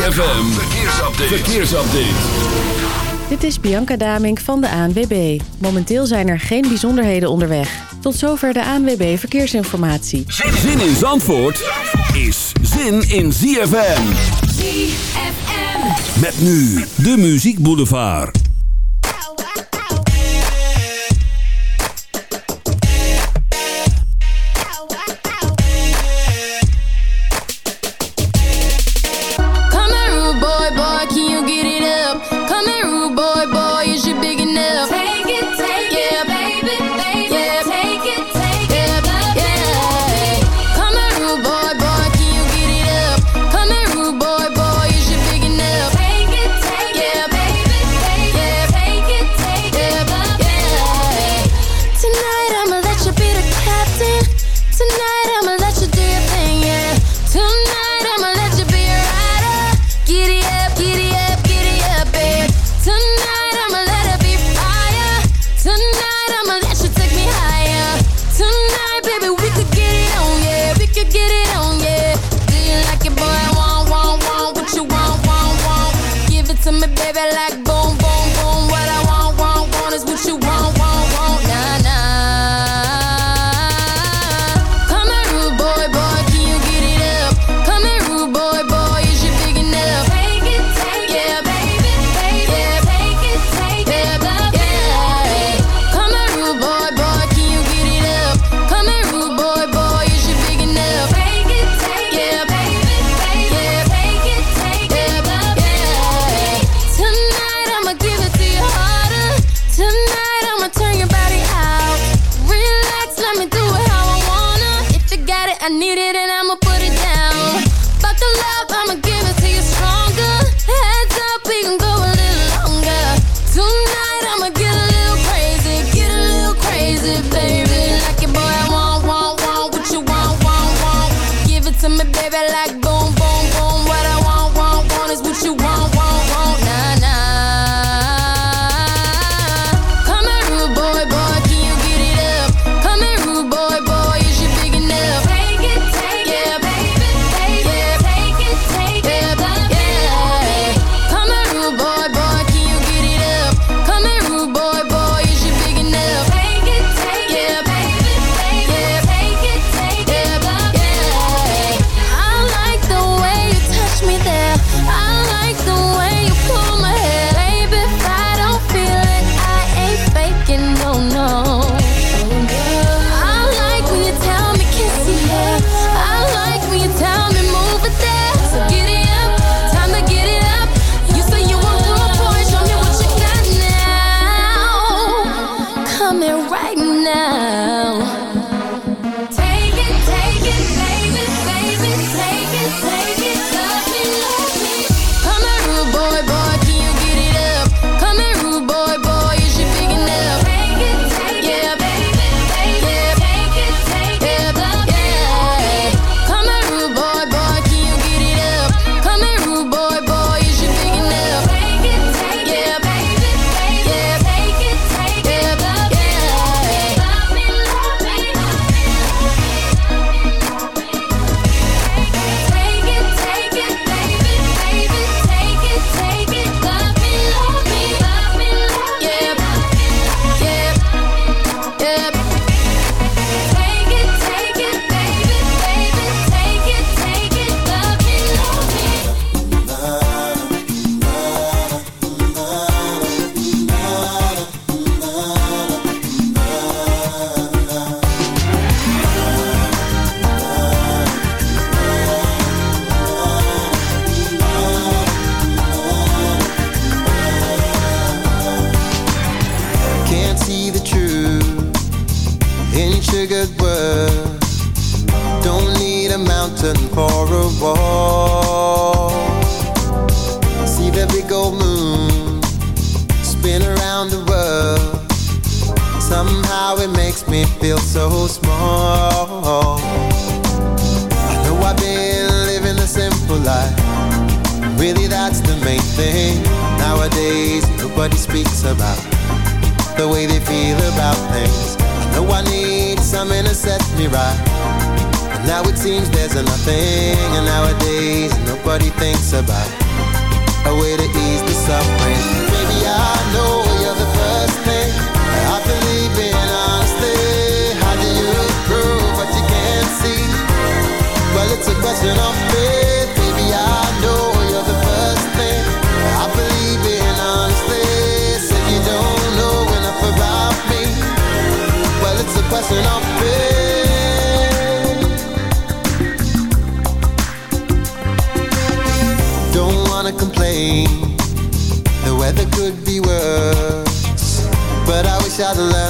ZFM, verkeersupdate. Dit is Bianca Damink van de ANWB. Momenteel zijn er geen bijzonderheden onderweg. Tot zover de ANWB Verkeersinformatie. Zin in Zandvoort is zin in ZFM. ZFM. Met nu de Muziek Boulevard.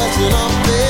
reflection of this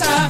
The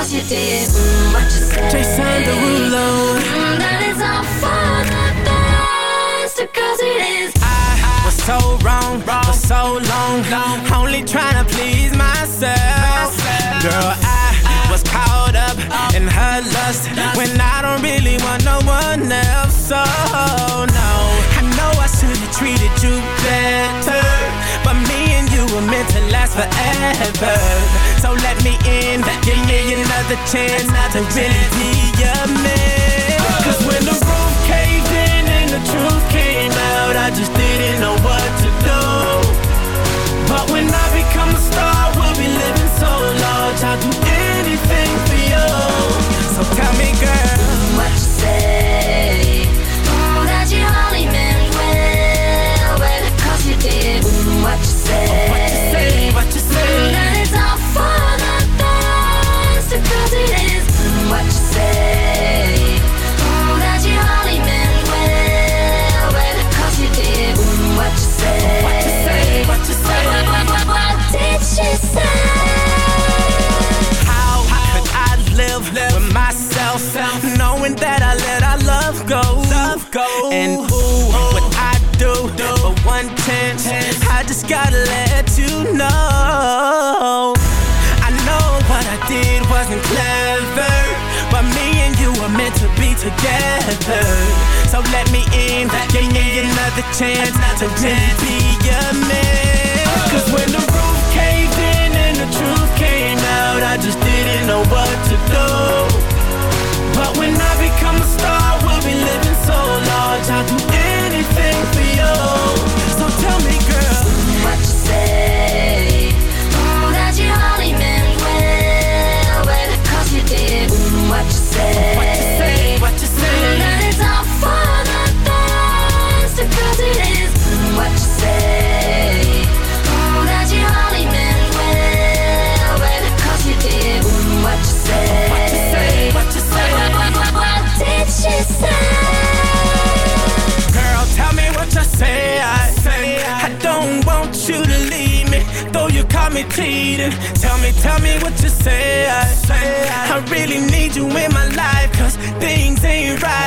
cause you did. Mm, what you say? Jason Derulo. Mm, that is all for the best, because it is. I was so wrong wrong for so long, only trying to please myself. Girl, I was caught up in her lust when I don't really want no one else. So no, I know I should have treated you better, but me and you were meant to last forever. So let me in, give me another chance to really be your man. Cause when the roof caved in and the truth came out, I just didn't know what to do.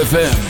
ZFM.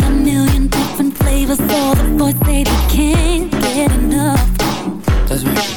got a million different flavors, All the boys say they can't get enough. That's right.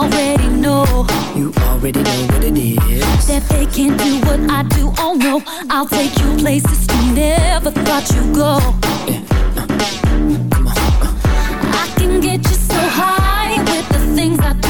already know. You already know what it is. That they can't do what I do. Oh no, I'll take you places you never thought you'd go. Yeah. Uh, uh, uh come on. Uh. I can get you so high with the things I do.